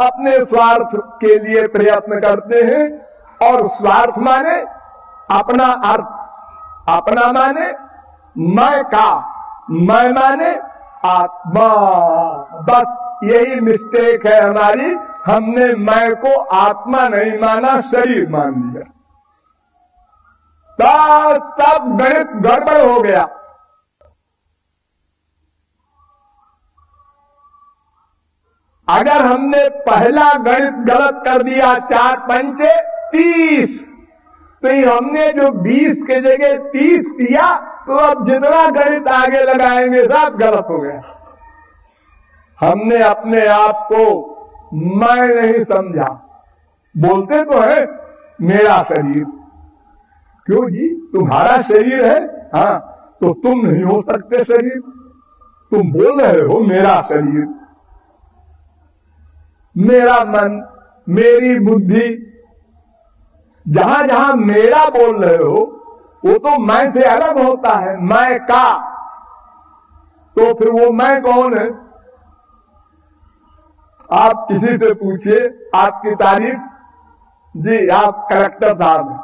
अपने स्वार्थ के लिए प्रयत्न करते हैं और स्वार्थ माने अपना अर्थ। अपना माने मैं का। मैं माने आत्मा। बस यही मिस्टेक है हमारी। हमने मैं को आत्मा नहीं माना, शरीर मान लिया। सब गणित गड़बड़ हो गया। अगर हमने पहला गणित गलत कर दिया, चार पंचे तीस तो हमने जो बीस के जगह तीस दिया तो अब जितना गणित आगे लगाएँगे, सब गलत हो गया। हमने अपने आप को मैं नहीं समझा। बोलते तो है, मेरा शरीर। क्यों जी? तुम्हारा शरीर है? हाँ तो तुम नहीं हो सकते शरीर। तुम बोल रहे हो, मेरा शरीर। मेरा मन, मेरी बुद्धि, जहाँ जहाँ मेरा बोल रहे हो, वो तो मैं से अलग होता है, मैं का? तो फिर वो मैं कौन है? आप किसी से पूछिए, आपकी तारीफ़। जी, आप कलेक्टर साहब हैं।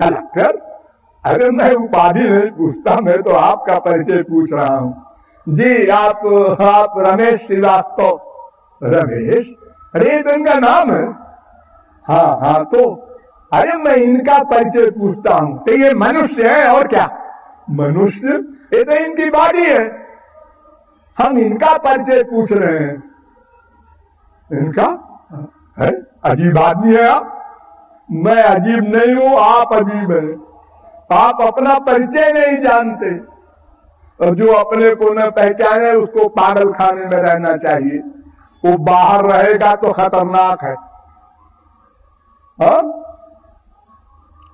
कलेक्टर? अरे, मैं उपाधि नहीं पूछता, मैं तो आपका परिचय पूछ रहा हूँ। जी, आप आप रमेश श्रीवास्तव। रमेश? अरे तो इनका नाम है। हाँ हाँ तो अरे मैं इनका परिचय पूछता हूँ। तो ये मनुष्य है और क्या? मनुष्य? ये तो इनकी बॉडी है। हम इनका परिचय पूछ रहे हैं। इनका? है अजीब आदमी है आप। मैं अजीब नहीं हूँ, आप अजीब है। आप अपना परिचय नहीं जानते। और जो अपने को न पहचाने, उसको पागल खाने में रहना चाहिए। वो बाहर रहेगा तो खतरनाक है। हा?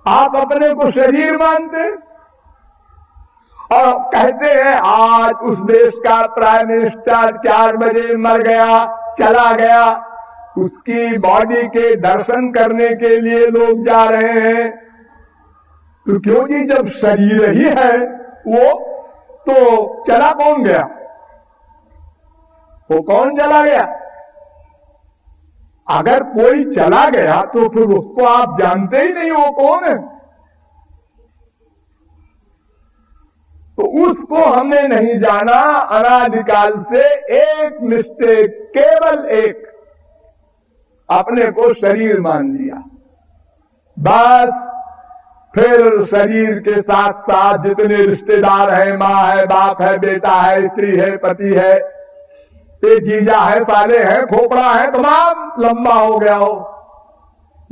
आप अपने को शरीर मानते और कहते हैं, आज उस देश का प्राइम मिनिस्टर चार बजे मर गया, चला गया। उसकी बॉडी के दर्शन करने के लिए लोग जा रहे हैं। तो क्यों जी, जब शरीर ही है वो तो चला कौन गया? वो कौन चला गया? अगर कोई चला गया तो फिर उसको आप जानते ही नहीं वो कौन है। तो उसको हमें नहीं जाना अनादिकाल से एक मिस्टेक केवल एक। अपने को शरीर मान लिया। बस फिर शरीर के साथ साथ जितने रिश्तेदार हैं, माँ है, बाप है, बेटा है, स्त्री है, पति है ये जीजा है, साले है, खोपड़ा है, तमाम लंबा हो गया हो।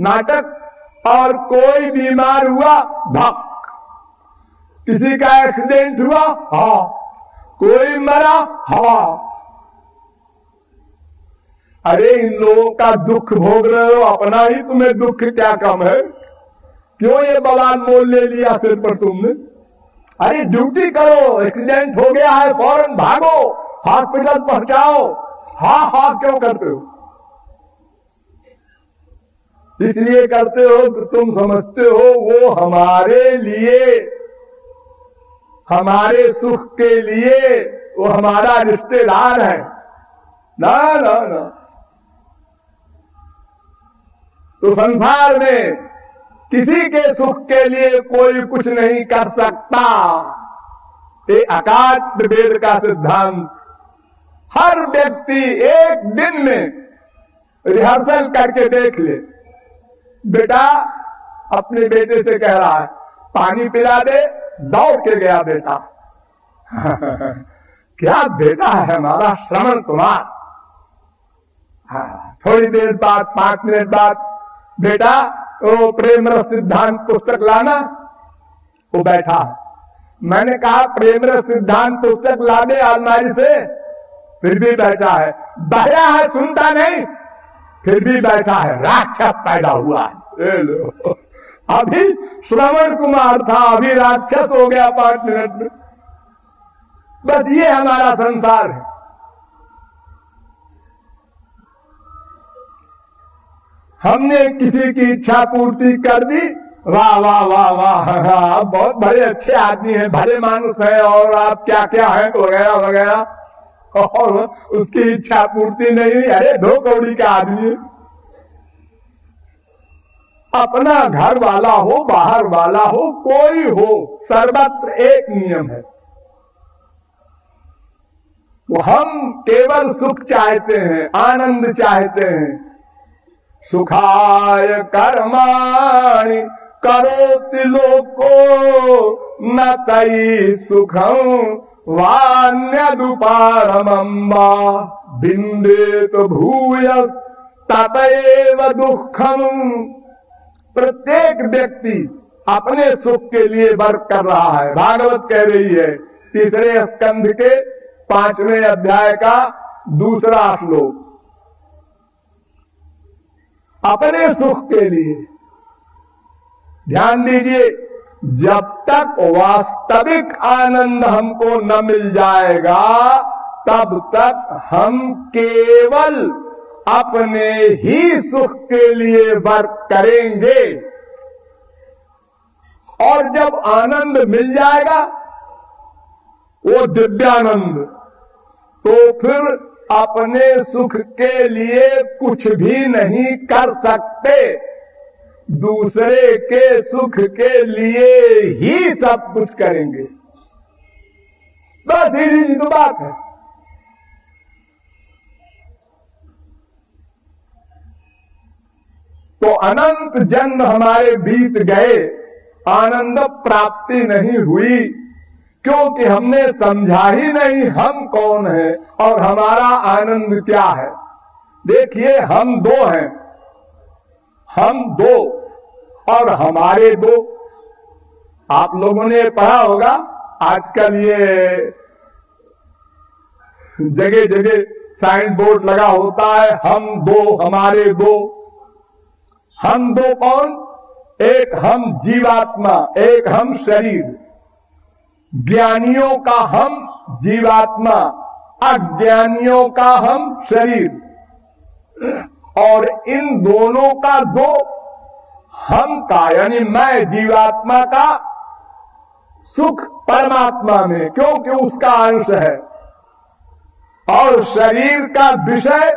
नाटक और कोई बीमार हुआ धक किसी का एक्सीडेंट हुआ, हा। कोई मरा, हा। अरे, इन लोगों का दुख भोग रहे हो, अपना ही तुम्हें दुख क्या कम है? क्यों ये बवाल मोल ले लिया सिर पर तुमने? अरे, ड्यूटी करो, एक्सीडेंट हो गया है, फ़ौरन भागो। हॉस्पिटल पहुंचाओ। हा हा, क्यों करते हो? इसलिए करते हो कि तुम समझते हो वो हमारे लिए, हमारे सुख के लिए वो हमारा रिश्तेदार है। ना ना ना। तो संसार में किसी के सुख के लिए कोई कुछ नहीं कर सकता। ये अकाट वेद का सिद्धांत। हर व्यक्ति एक दिन में रिहर्सल करके देख ले। बेटा अपने बेटे से कह रहा है पानी पिला दे दौड़ के गया बेटा। क्या बेटा है हमारा श्रवण कुमार? हाँ, थोड़ी देर बाद पाँच मिनट बाद बेटा वो प्रेम सिद्धांत पुस्तक लाना। वो बैठा। मैंने कहा प्रेम सिद्धांत पुस्तक ला दे आलमारी से। फिर भी बैठा है। बहरा है सुनता नहीं। फिर भी बैठा है। राक्षस पैदा हुआ है। अभी श्रवण कुमार था अभी राक्षस हो गया पाँच मिनट में। बस ये हमारा संसार है। हमने किसी की इच्छा पूर्ति कर दी। वाह वाह वाह वाह आप बहुत बड़े अच्छे आदमी हैं भले मानुष है और आप क्या क्या हैं वगैरह वगैरह। और उसकी इच्छा पूर्ति नहीं हुई। अरे, दो कौड़ी का आदमी। अपना घर वाला हो बाहर वाला हो, कोई हो, सर्वत्र एक नियम है। वो हम केवल सुख चाहते हैं, आनंद चाहते हैं। सुखाय कर्माणि करो लोको, न तई सुखम वान्यदुपारमम्बा बिंदेत भूयस ततएव दुखम। प्रत्येक व्यक्ति अपने सुख के लिए वर्क कर रहा है। भागवत कह रही है, तीसरे स्कंध के पाँचवें अध्याय का दूसरा श्लोक। अपने सुख के लिए। ध्यान दीजिए जब तक वास्तविक आनंद हमको न मिल जाएगा, तब तक हम केवल अपने ही सुख के लिए वर्क करेंगे। और जब आनंद मिल जाएगा, वो दिव्यानंद तो फिर अपने सुख के लिए कुछ भी नहीं कर सकते। दूसरे के सुख के लिए ही सब कुछ करेंगे। बस ही तो बात है। तो अनंत जन्म हमारे बीत गए, आनंद प्राप्ति नहीं हुई, क्योंकि हमने समझा ही नहीं हम कौन है और हमारा आनंद क्या है। देखिए, हम दो हैं। हम दो और हमारे दो। आप लोगों ने पढ़ा होगा, आजकल ये जगह जगह साइन बोर्ड लगा होता है, हम दो, हमारे दो। हम दो कौन? एक हम जीवात्मा, एक हम शरीर। ज्ञानियों का हम जीवात्मा, अज्ञानियों का हम शरीर। और इन दोनों का दो हम का यानी मैं जीवात्मा का सुख परमात्मा में, क्योंकि उसका अंश है। और शरीर का विषय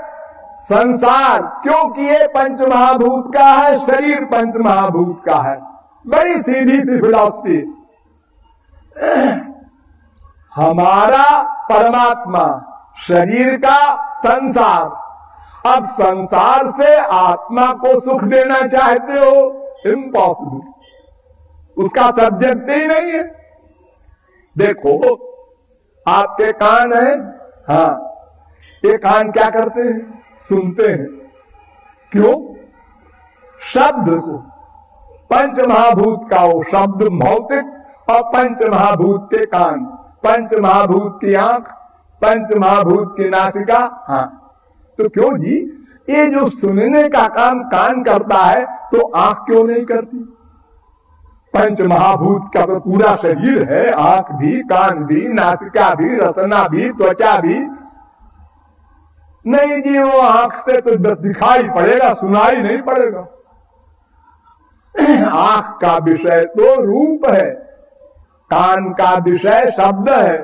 संसार, क्योंकि ये पंच महाभूत का है, शरीर पंच महाभूत का है। बड़ी सीधी सी फिलॉसफी हमारा परमात्मा, शरीर का संसार अब संसार से आत्मा को सुख देना चाहते हो इम्पॉसिबल उसका सब्जेक्ट ही नहीं है। देखो, आपके कान है? हाँ। ये कान क्या करते हैं? सुनते हैं। क्यों? शब्द को। पंच महाभूत का वो शब्द भौतिक और पंच महाभूत के कान। पंच महाभूत की आँख पंच महाभूत की नासिका। हाँ। तो क्यों जी? ये जो सुनने का काम कान करता है तो आँख क्यों नहीं करती? पंच महाभूत का तो पूरा शरीर है, आँख भी, कान भी, नासिका भी रसना भी, त्वचा भी। नहीं जी, वो आँख से तो दिखाई पड़ेगा, सुनाई नहीं पड़ेगा। आँख का विषय तो रूप है, कान का विषय शब्द है।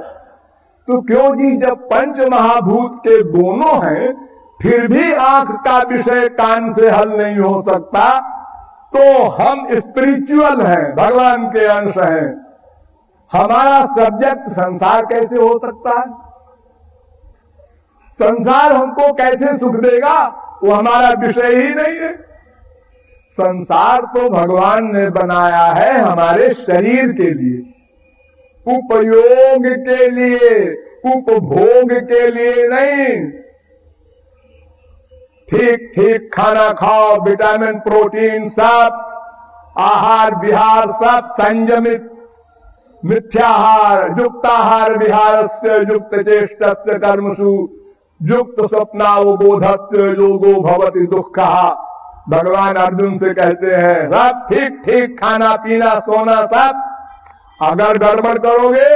तो क्यों जी, जब पंच महाभूत के दोनों हैं फिर भी आँख का विषय कान से हल नहीं हो सकता। तो हम स्पिरिचुअल हैं, भगवान के अंश हैं। हमारा सब्जेक्ट संसार कैसे हो सकता है? संसार हमको कैसे सुख देगा? वो हमारा विषय ही नहीं है। संसार तो भगवान ने बनाया है हमारे शरीर के लिए। उपयोग के लिए, उपभोग के लिए नहीं। ठीक ठीक, खाना खाओ, विटामिन, प्रोटीन सब, आहार, विहार सब संयमित। मिथ्याहार, युक्ताहार विहार से युक्त चेष्ट कर्मसु, युक्त स्वप्नावबोध से योगो भवती दुख। कहा भगवान अर्जुन से कहते हैं सब ठीक ठीक, खाना, पीना, सोना सब, अगर गड़बड़ करोगे,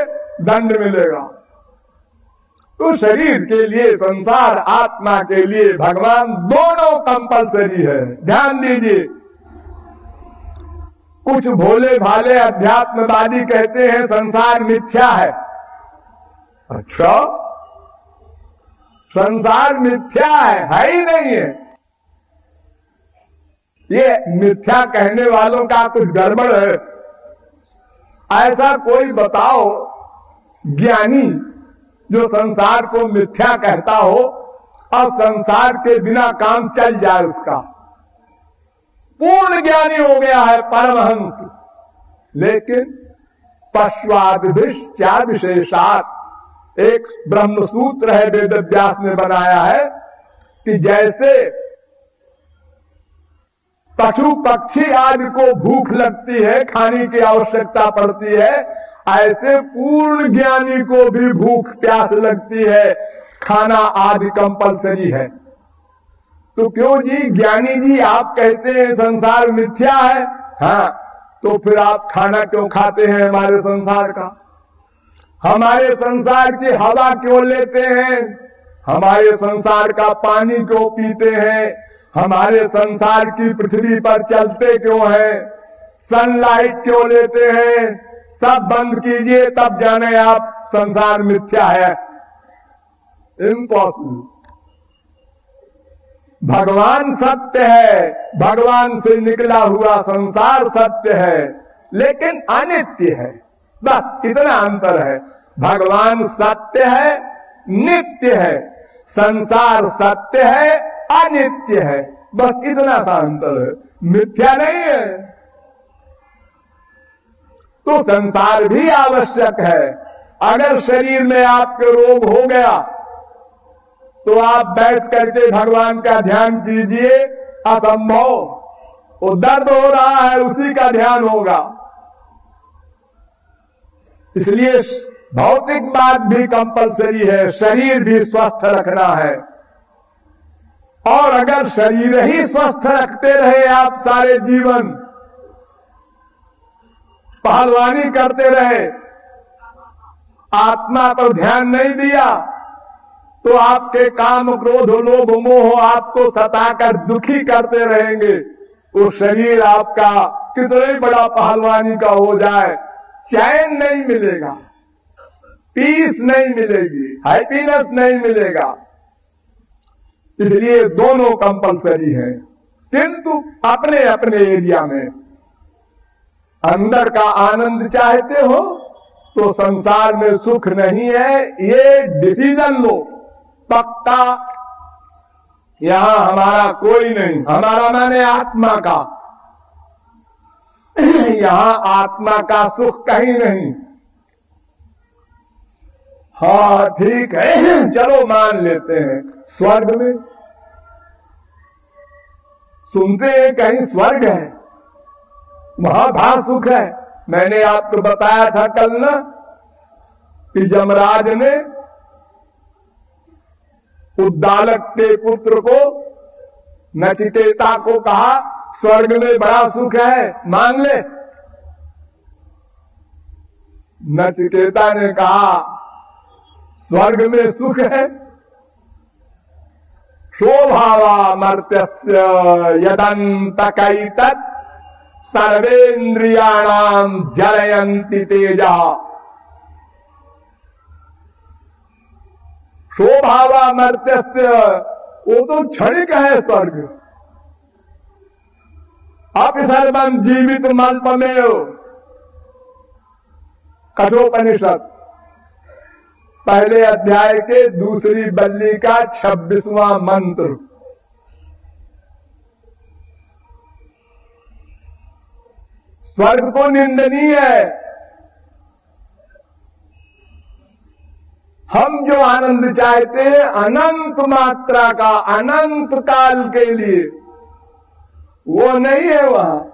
दंड मिलेगा। तो शरीर के लिए, संसार, आत्मा के लिए भगवान दोनों कंपलसरी है। ध्यान दीजिए। कुछ भोले भाले अध्यात्मवादी कहते हैं, संसार मिथ्या है। अच्छा? संसार मिथ्या है है ही नहीं है। ये मिथ्या कहने वालों का कुछ गड़बड़ है। ऐसा कोई बताओ, ज्ञानी जो संसार को मिथ्या कहता हो और संसार के बिना काम चल जाए उसका। पूर्ण ज्ञानी हो गया है परमहंस। लेकिन क्या विशेषात एक ब्रह्म सूत्र है वेद व्यास ने बनाया है, कि जैसे पशु पक्षी आदि को भूख लगती है, खाने की आवश्यकता पड़ती है ऐसे पूर्ण ज्ञानी को भी भूख प्यास लगती है, खाना आदि कंपलसरी है। तो क्यों जी, ज्ञानी जी, आप कहते हैं संसार मिथ्या है? हाँ तो फिर आप खाना क्यों खाते हैं हमारे संसार का? हमारे संसार की हवा क्यों लेते हैं? हमारे संसार का पानी क्यों पीते हैं? हमारे संसार की पृथ्वी पर चलते क्यों हैं? सनलाइट क्यों लेते हैं? सब बंद कीजिए, तब जाने आप संसार मिथ्या है। इम्पॉसिबल भगवान सत्य है, भगवान से निकला हुआ संसार सत्य है, लेकिन अनित्य है। बस इतना अंतर है। भगवान सत्य है, नित्य है। संसार सत्य है, अनित्य है। बस इतना सा अंतर है। मिथ्या नहीं है। तो संसार भी आवश्यक है। अगर शरीर में आपके रोग हो गया तो आप बैठ करके भगवान का ध्यान कीजिए असंभव। वो दर्द हो रहा है, उसी का ध्यान होगा। इसलिए भौतिक बात भी कंपलसरी है, शरीर भी स्वस्थ रखना है। और अगर शरीर ही स्वस्थ रखते रहे आप सारे जीवन पहलवानी करते रहे। आत्मा पर ध्यान नहीं दिया तो आपके काम क्रोध, लोभ, मोह आपको सताकर दुखी करते रहेंगे। वो शरीर आपका कितने बड़ा पहलवानी का हो जाए, चैन नहीं मिलेगा, पीस नहीं मिलेगी, हैप्पीनेस नहीं मिलेगा। इसलिए दोनों कंपलसरी है, किंतु अपने अपने एरिया में अंदर का आनंद चाहते हो तो संसार में सुख नहीं है, ये डिसीज़न लो। पक्का। यहाँ हमारा कोई नहीं, हमारा माने आत्मा का। यहाँ आत्मा का सुख कहीं नहीं। हाँ ठीक है। चलो मान लेते हैं, स्वर्ग में। सुनते हैं कहीं स्वर्ग है। वहाँ भा सुख है। मैंने आपको बताया था कल ना कि जमराज ने उद्दालक के पुत्र को, नचिकेता को कहा, स्वर्ग में बड़ा सुख है, मान ले। नचिकेता ने कहा, स्वर्ग में सुख है। शोभावा मर्त्य यदंत तत् सर्वेन्द्रियाणाम जलयंती तेजा। शोभावा मर्त्य वो तो क्षणिक है स्वर्ग। आप सर्वम जीवित मल्पमेव कठोपनिषद। पहले अध्याय के दूसरी बल्ली का छब्बीसवां मंत्र। स्वर्ग को निंदनीय है। हम जो आनंद चाहते हैं, अनंत मात्रा का, अनंत काल के लिए। वो नहीं है वहाँ।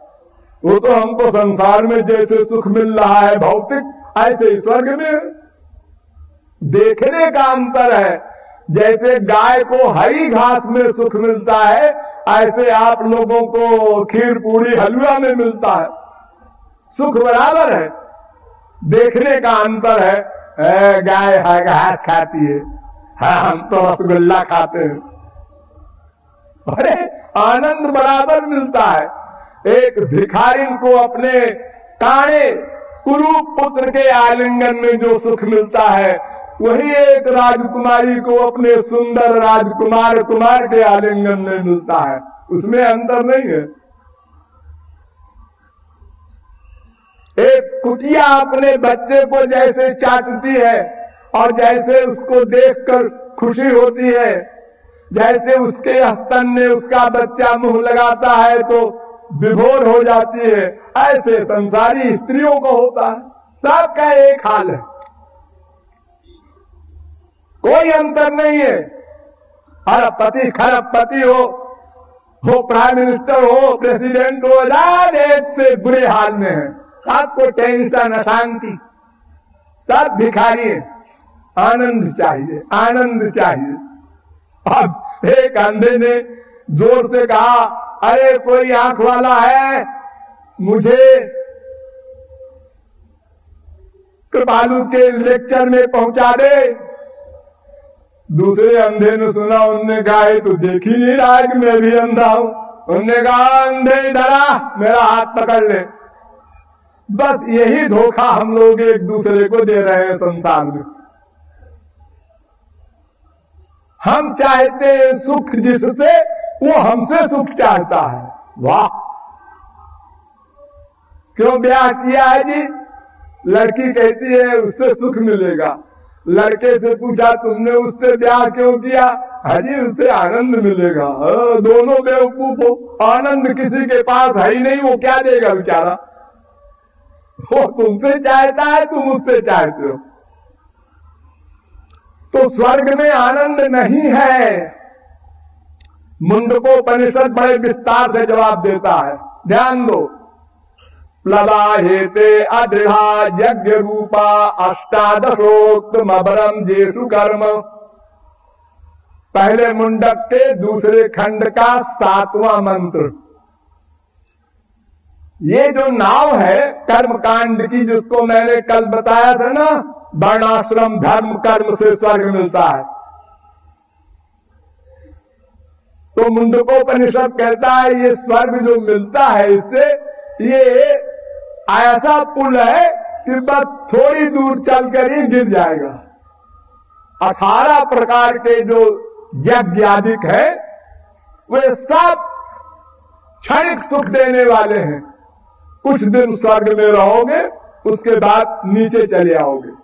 वो तो हमको संसार में जैसे सुख मिल रहा है, भौतिक, ऐसे ही स्वर्ग में। देखने का अंतर है। जैसे गाय को हरी घास में सुख मिलता है, ऐसे आप लोगों को खीर पूरी हलवा में मिलता है। सुख बराबर है। देखने का अंतर है। गाय है, घास खाती है। हाँ हम तो रसगुल्ला खाते हैं। अरे, आनंद बराबर मिलता है। एक भिखारिन को अपने काणे कुरु पुत्र के आलिंगन में जो सुख मिलता है, वही एक राजकुमारी को अपने सुंदर राजकुमार कुमार के आलिंगन में मिलता है। उसमें अंतर नहीं है। एक कुटिया अपने बच्चे को जैसे चाटती है और जैसे उसको देखकर खुशी होती है, जैसे उसके स्तन में उसका बच्चा मुँह लगाता है तो विभोर हो जाती है। ऐसे संसारी स्त्रियों को होता है। सबका एक हाल है। कोई अंतर नहीं है। पति खरब पति हो हो प्राइम मिनिस्टर हो, प्रेसिडेंट हो हज़ार एक से बुरे हाल में है। सबको टेंशन, अशांति, सब भिखारी आनंद चाहिए आनंद चाहिए। अब एक अंधे ने ज़ोर से कहा, अरे, कोई आँख वाला है? मुझे कृपालु के लेक्चर में पहुँचा दे। दूसरे अंधे ने सुना, उनने कहा तो देख ही नहीं रहा कि मैं भी अंधा हूँ। उनने कहा अंधे डरा, मेरा हाथ पकड़ ले। बस यही धोखा हम लोग एक दूसरे को दे रहे हैं संसार में। हम चाहते हैं सुख जिससे वो हमसे सुख चाहता है। वाह। क्यों ब्याह किया है जी? लड़की कहती है, उससे सुख मिलेगा। लड़के से पूछा, तुमने उससे ब्याह क्यों किया? हजी उससे आनंद मिलेगा। दोनों बेवकूफ़ हो आनंद किसी के पास है ही नहीं, वो क्या देगा बेचारा? वो तुमसे चाहता है, तुम उससे चाहते हो। तो स्वर्ग में आनंद नहीं है। मुंडको परिषद बड़े विस्तार से जवाब देता है। ध्यान दो। प्लवा हेते अदृढ़ा यज्ञ रूपा अष्टादशोक्तम अबरम जेसु कर्म। पहले मुंडक के दूसरे खंड का सातवां मंत्र। ये जो नाव है कर्म कांड की, जिसको मैंने कल बताया था ना, वर्णाश्रम धर्म कर्म से स्वर्ग मिलता है। तो मुंडकोपनिषद कहता है, ये स्वर्ग जो मिलता है इससे, ये ऐसा पुल है कि बस थोड़ी दूर चलकर ही गिर जाएगा। अठारह प्रकार के जो यज्ञ है, वे सब क्षणिक सुख देने वाले हैं। कुछ दिन स्वर्ग में रहोगे, उसके बाद नीचे चले आओगे।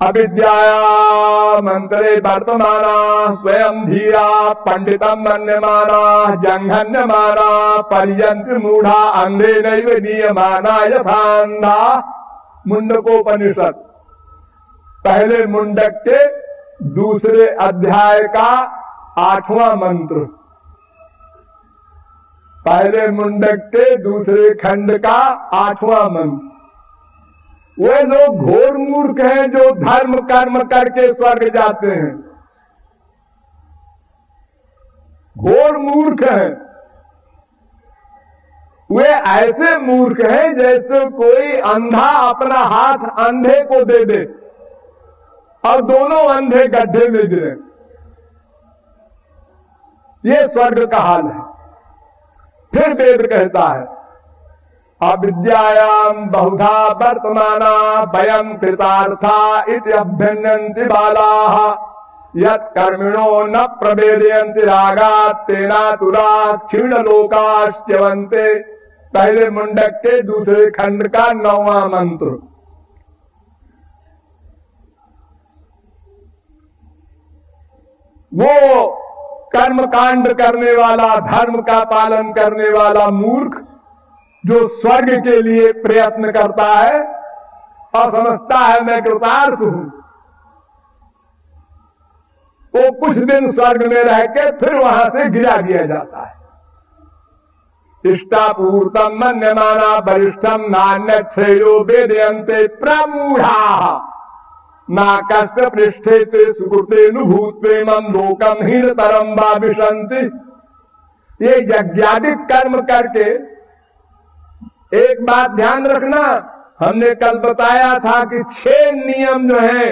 अविद्याया मंत्रे वर्तमाना, स्वयं धीरा पंडितम मन्यमाना जंघन्यमाना पर्यंत्र मूढ़ा, अंधे नैव नियमाना यथांधा मुंडकोपनिषद पहले मुंडक के दूसरे अध्याय का आठवां मंत्र। पहले मुंडक के दूसरे खंड का आठवां मंत्र। वे लोग घोर मूर्ख हैं जो धर्म, कर्म करके स्वर्ग जाते हैं। घोर मूर्ख हैं। वे ऐसे मूर्ख हैं जैसे कोई अंधा अपना हाथ अंधे को दे दे और दोनों अंधे गड्ढे में गिरे। ये स्वर्ग का हाल है। फिर वेद कहता है अविद्यायाम बहुधा वर्तमाना वयम कृतार्था इति अभ्यन्यन्ति बाला। यत्कर्मिणो न प्रवेदयन्ति रागा तेना तुरा क्षीण लोकाश्चवंते पहले मुंडक के दूसरे खंड का नौवा मंत्र। वो कर्म कांड करने वाला, धर्म का पालन करने वाला मूर्ख जो स्वर्ग के लिए प्रयत्न करता है और समझता है मैं कृतार्थ हूँ। वो कुछ दिन स्वर्ग में रह के फिर वहाँ से गिरा दिया जाता है। इष्टापूर्तम मन्यमाना वरिष्ठम नान्य श्रेयो वेदयंते प्रमूढ़ा। पृष्ठे सुकृते भूत प्रेमम लोकम हीन तरम विशंति ये यज्ञादिक कर्म करके एक बात ध्यान रखना, हमने कल बताया था कि छह नियम जो है,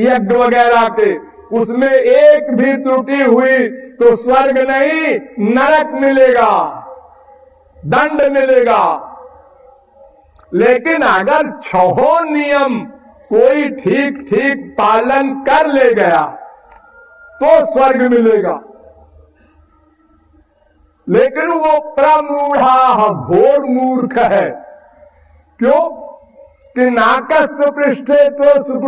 यज्ञ वगैरह के, उसमें एक भी त्रुटि हुई तो स्वर्ग नहीं, नरक मिलेगा, दंड मिलेगा। लेकिन अगर छहो नियम कोई ठीक ठीक पालन कर ले गया तो स्वर्ग मिलेगा। लेकिन वो प्रमूढ़ा, घोर मूर्ख है। क्यों? कि नाकस्त पृष्ठे तो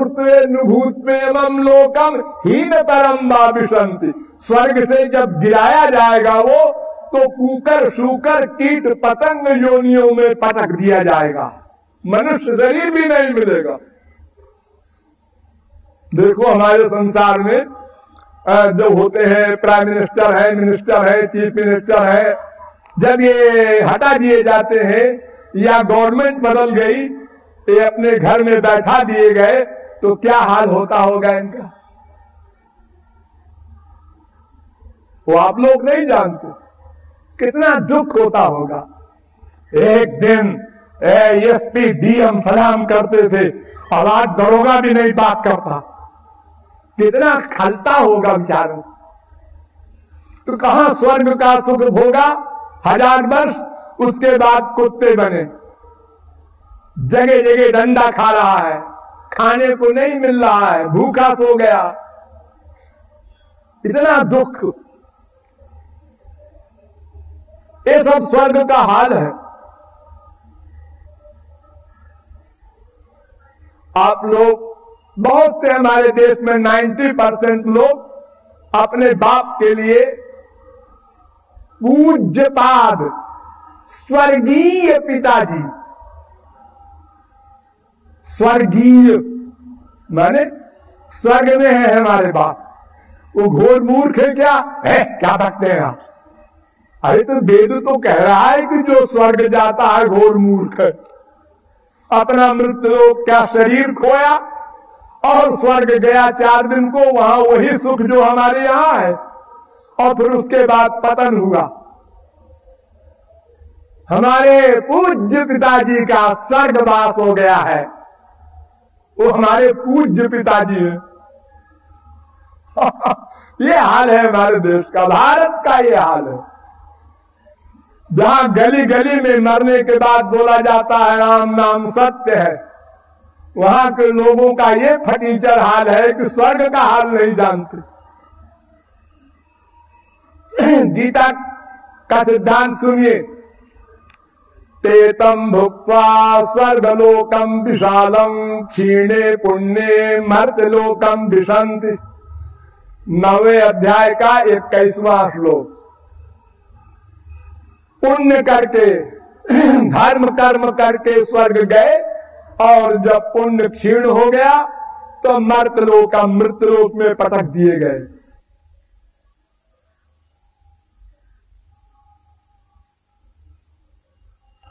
नुभूत में लोकम हीन परम बाविशंति स्वर्ग से जब गिराया जाएगा वो तो कुकर, शुकर, कीट, पतंग योनियों में पटक दिया जाएगा। मनुष्य शरीर भी नहीं मिलेगा। देखो हमारे संसार में जो होते हैं प्राइम मिनिस्टर है मिनिस्टर है चीफ मिनिस्टर है, जब ये हटा दिए जाते हैं, या गवर्नमेंट बदल गई, ये अपने घर में बैठा दिए गए तो क्या हाल होता होगा इनका? वो आप लोग नहीं जानते कितना दुख होता होगा। एक दिन एस पी डीएम सलाम करते थे, और आज दरोगा भी नहीं बात करता। कितना खलता होगा विचारों तो कहा स्वर्ग का सुख होगा हज़ार वर्ष उसके बाद कुत्ते बने। जगह जगह डंडा खा रहा है। खाने को नहीं मिल रहा है। भूखा सो गया। इतना दुख। ये सब स्वर्ग का हाल है। आप लोग बहुत से हमारे देश में 90 परसेंट लोग अपने बाप के लिए पूज्य पाद स्वर्गीय पिताजी। स्वर्गीय, माने स्वर्ग में है हमारे बाप। वो घोर मूर्ख है क्या? है, क्या रखते हैं आप? अरे तो वेद तो कह रहा है कि जो स्वर्ग जाता है, घोर मूर्ख। अपना मृत्यु क्या शरीर खोया? और स्वर्ग गया चार दिन को, वहाँ वही सुख जो हमारे यहाँ है। और फिर उसके बाद पतन हुआ। हमारे पूज्य पिताजी का स्वर्गवास हो गया है। वो हमारे पूज्य पिताजी है। ये हाल है हमारे देश का, भारत का ये हाल है। जहाँ गली गली में मरने के बाद बोला जाता है, राम नाम सत्य है। वहाँ के लोगों का ये फटीचर हाल है कि स्वर्ग का हाल नहीं जानते। गीता का सिद्धांत सुनिए। तेतम भुक्वा स्वर्गलोकम विशालम क्षीणे पुण्य मर्तलोकम विशंति नवे अध्याय का इक्कीसवां श्लोक। पुण्य करके, धर्म कर्म करके स्वर्ग गए और जब पुण्य क्षीण हो गया तो मर्त मर्तलोक का मृत मृतलोक में पटक दिए गए।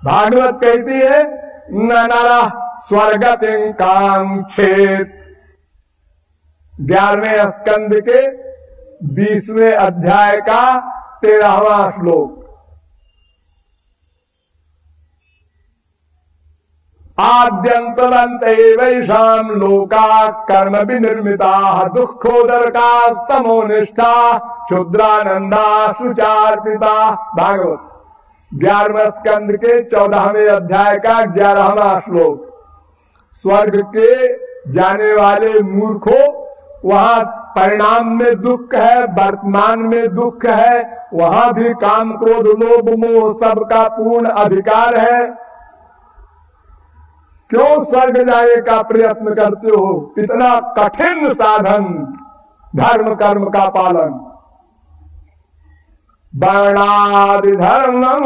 भागवत कहती है नारा स्वर्गत कांक्षेत ग्यारहवें स्कंद के बीसवें अध्याय का तेरहवा श्लोक। आद्यंतवंत वैशाम लोका कर्म विनिर्मिता दुखोदरकास्तमो निष्ठा क्षुद्रानंदा सुचार्पिता भागवत। ग्यारहवें स्कंद के चौदहवें अध्याय का ग्यारहवा श्लोक। स्वर्ग के जाने वाले मूर्खों, वहाँ परिणाम में दुख है, वर्तमान में दुख है, वहाँ भी काम क्रोध, लोभ, मोह सबका पूर्ण अधिकार है। क्यों स्वर्ग जाने का प्रयत्न करते हो? इतना कठिन साधन, धर्म, कर्म का पालन। वर्णादिधर्मम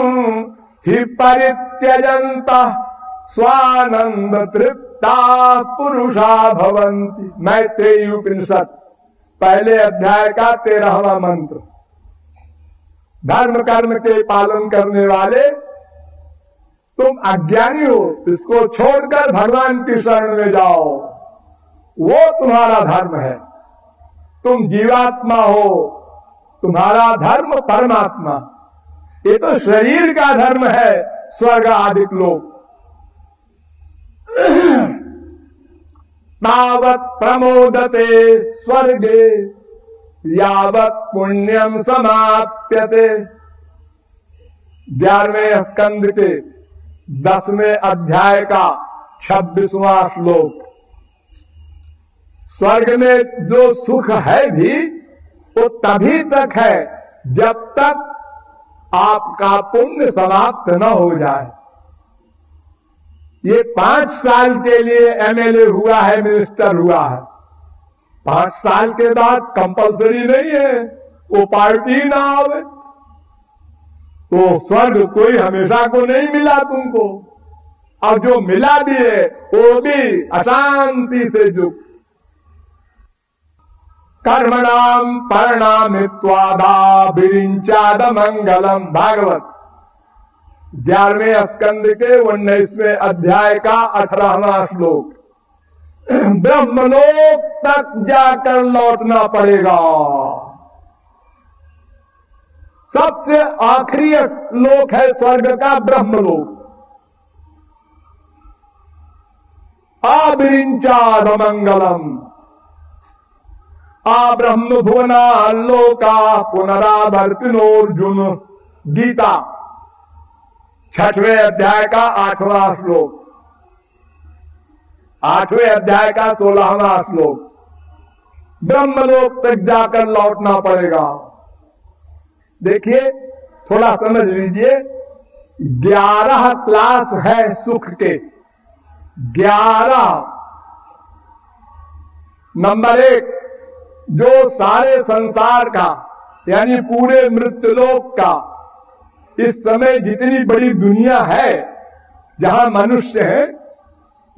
ही परित्यजंत स्वानंद तृप्ता पुरुषा भवंती मैत्रेय उपनिषद पहले अध्याय का तेरहवा मंत्र। धर्म, कर्म के पालन करने वाले तुम अज्ञानी हो, इसको छोड़कर भगवान की शरण में जाओ। वो तुम्हारा धर्म है। तुम जीवात्मा हो, तुम्हारा धर्म परमात्मा। ये तो शरीर का धर्म है, स्वर्ग आदि लोग। तावत प्रमोदते स्वर्गे, यावत पुण्यम समाप्यते। ग्यारहवें स्कंद के दसवें अध्याय का छब्बीसवां श्लोक। स्वर्ग में जो सुख है भी, वो तभी तक है जब तक आपका पुण्य समाप्त न हो जाए। ये पाँच साल के लिए एमएलए हुआ है मिनिस्टर हुआ है। पाँच साल के बाद कंपलसरी नहीं है, वो पार्टी ना आवे। तो स्वर्ग कोई हमेशा को नहीं मिला तुमको। और जो मिला भी है, वो भी अशांति से युक्त। कर्मणाम परिणामित्वादा विरिंचाद मंगलम भागवत। ग्यारहवें स्कंद के उन्नीसवें अध्याय का अठारहवा श्लोक। ब्रह्मलोक तक जाकर लौटना पड़ेगा। सबसे आखिरी लोक है स्वर्ग का ब्रह्मलोक। आबिंचाद मंगलम आ ब्रह्म भुवना लोका पुनरावर्तिनोर्जुन गीता, छठवें अध्याय का आठवां श्लोक। आठवें अध्याय का सोलहवा श्लोक। ब्रह्मलोक तक जाकर लौटना पड़ेगा। देखिए, थोड़ा समझ लीजिए, ग्यारह क्लास है सुख के। ग्यारह। नंबर एक, जो सारे संसार का, यानी पूरे मृत्युलोक का, इस समय जितनी बड़ी दुनिया है, जहाँ मनुष्य है,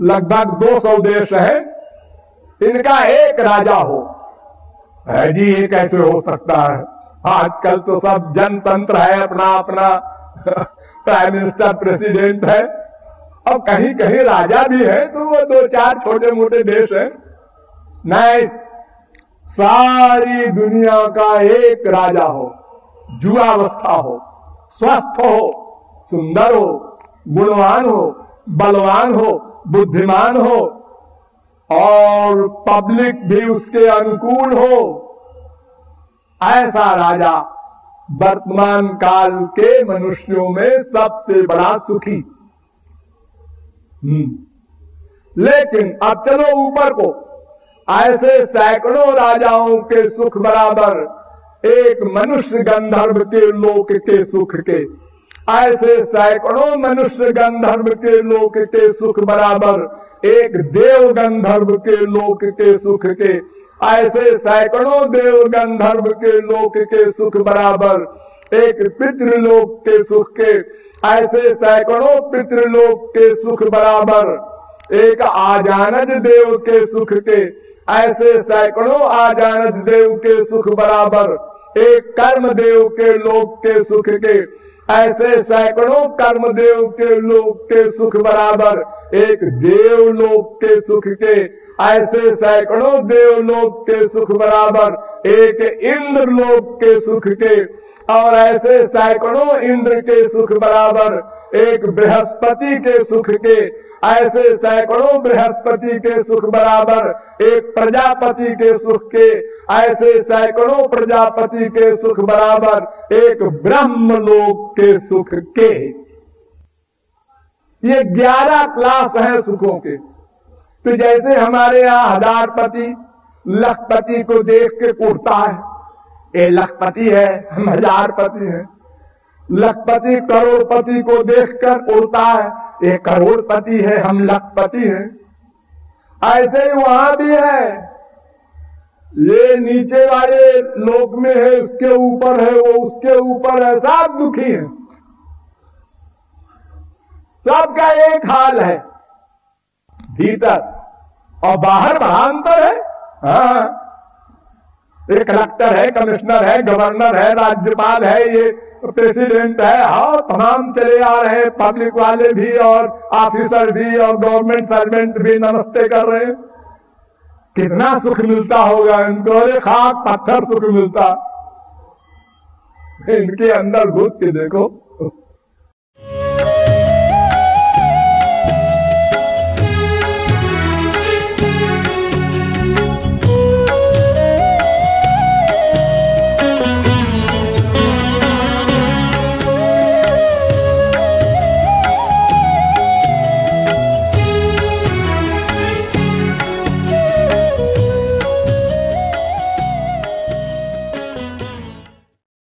लगभग 200 देश है, इनका एक राजा हो। है जी ये कैसे हो सकता है। आजकल तो सब जनतंत्र है अपना अपना। प्राइम मिनिस्टर प्रेसिडेंट है। और कहीं कहीं राजा भी है तो वो दो चार छोटे मोटे देश है। नहीं, सारी दुनिया का एक राजा हो, जुआवस्था हो, स्वस्थ हो, सुंदर हो, गुणवान हो, बलवान हो, बुद्धिमान हो, और पब्लिक भी उसके अनुकूल हो। ऐसा राजा वर्तमान काल के मनुष्यों में सबसे बड़ा सुखी। हम्म। लेकिन अब चलो ऊपर को। ऐसे सैकड़ों राजाओं के सुख बराबर एक मनुष्य गंधर्व के लोक के सुख के। ऐसे सैकड़ों मनुष्य गंधर्व के लोक के सुख बराबर एक देव गंधर्व के लोक के सुख के। ऐसे सैकड़ों देव गंधर्व के लोक के सुख बराबर, एक पितृलोक के सुख के, ऐसे सैकड़ों पितृलोक के सुख बराबर, एक आजानज देव के सुख के, ऐसे सैकड़ों आजानज देव के सुख बराबर, एक कर्म देव के लोक के सुख के, ऐसे सैकड़ों कर्म देव के लोक के सुख बराबर, एक देव लोक के सुख के ऐसे सैकड़ों देवलोक के सुख बराबर, एक इंद्र लोक के सुख के, और ऐसे सैकड़ों इंद्र के सुख बराबर, एक बृहस्पति के सुख के, ऐसे सैकड़ों बृहस्पति के सुख बराबर, एक प्रजापति के सुख के, ऐसे सैकड़ों प्रजापति के सुख बराबर, एक ब्रह्म लोक के सुख के। ये ग्यारह क्लास है सुखों के। तो जैसे हमारे यहाँ हजारपति लखपति को देख के उठता है ये लखपति है, हम हजारपति है। लखपति करोड़पति को देखकर उड़ता है ये करोड़पति है, हम लखपति हैं। ऐसे ही वहाँ भी है। ये नीचे वाले लोक में है, उसके ऊपर है, वो उसके ऊपर है, सब दुखी है। सबका एक हाल है। भीतर। और बाहर भांतर है। हाँ। एक कलेक्टर है कमिश्नर है गवर्नर है, राज्यपाल है, ये प्रेसिडेंट है। हाँ तमाम चले आ रहे हैं। पब्लिक वाले भी और ऑफिसर भी और गवर्नमेंट सर्वेंट भी नमस्ते कर रहे हैं। कितना सुख मिलता होगा इनको। अरे खाक पत्थर सुख मिलता। इनके अंदर घुस के देखो।